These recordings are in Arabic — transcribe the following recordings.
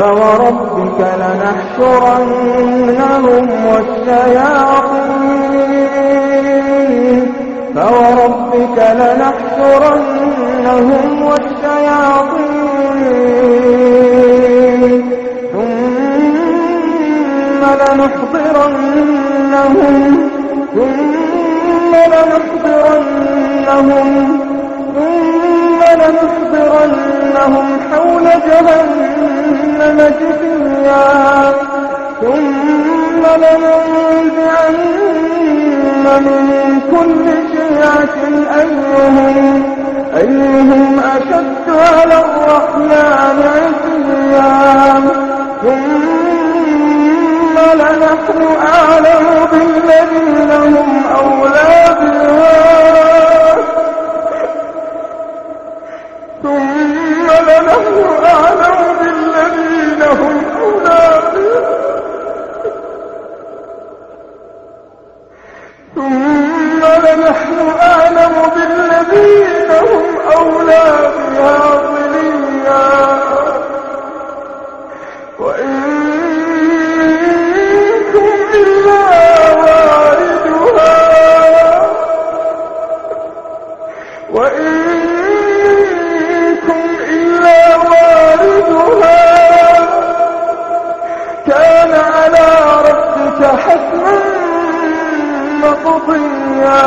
فوربك لنحشرنهم والشياطين؟ فوربك لنحشرنهم والشياطين. ثم لنحضرنهم ثم لنحضرنهم ثم لنحضرنهم حول جهنم جثيا ثم لننزعن من كل شيعة أيهم. أيهم أشد على الرحمن عتيا. ثم لنحن أعلم بها ظليا. وإن إلا واردها وإن إلا واردها كان على ربك حتما مقضيا.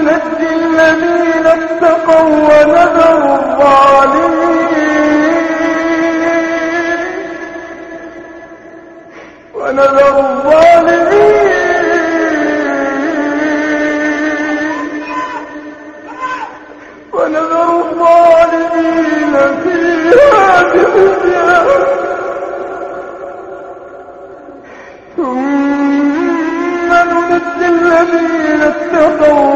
ننجي الذين اتقوا ونذر الظالمين. ونذر الظالمين. ونذر الظالمين فيها جثيا ثم ننجي الذين اتقوا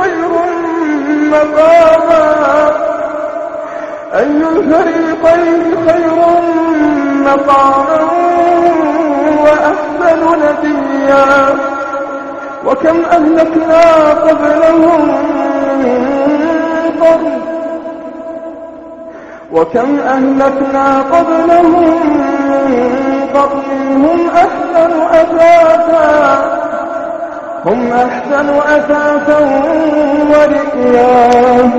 خير مقاما. أي الفريقين خير مقاما وأحسن نديا وكم أهلكنا قبلهم من قرن. وكم أهلكنا قبلهم من قرن. هم أحسن أثاثا هم أحسن أثاثا ورئيا.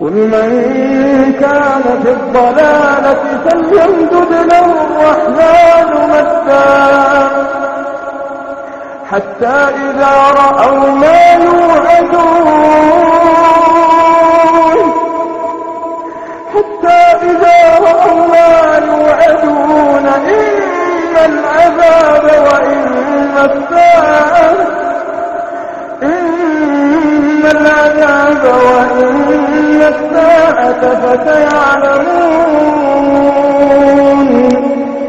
قل من كان في الضلالة فليمدد له الرحمن مدا حتى إذا رأوا ما يوعدون العذاب وإما الساعة فسيعلمون.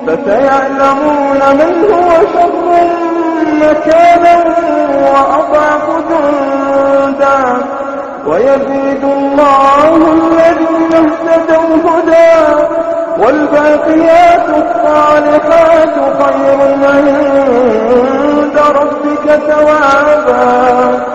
فسيعلمون من هو شر مكانا وأضعف جندا. ويزيد الله الذين اهتدوا هدى. والباقيات الصالحات خير عند ربك ثوابا.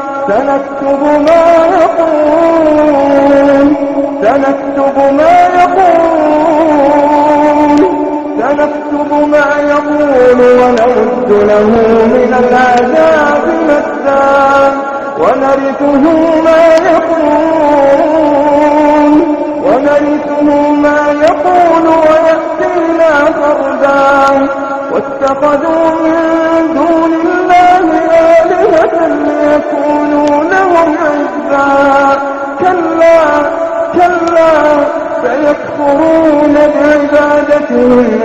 سنكتب ما يقول سنكتب ما يقول سنكتب ما يقول ونمد له من العذاب مدا ونرثه ما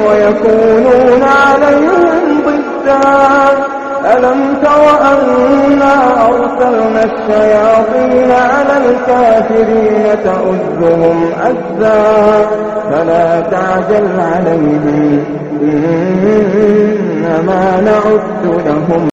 ويكونون عليهم ضدا. ألم تر أنا أرسلنا الشياطين على الكافرين تؤذهم أزا؟ فلا تعجل عليهم. إنما نعد لهم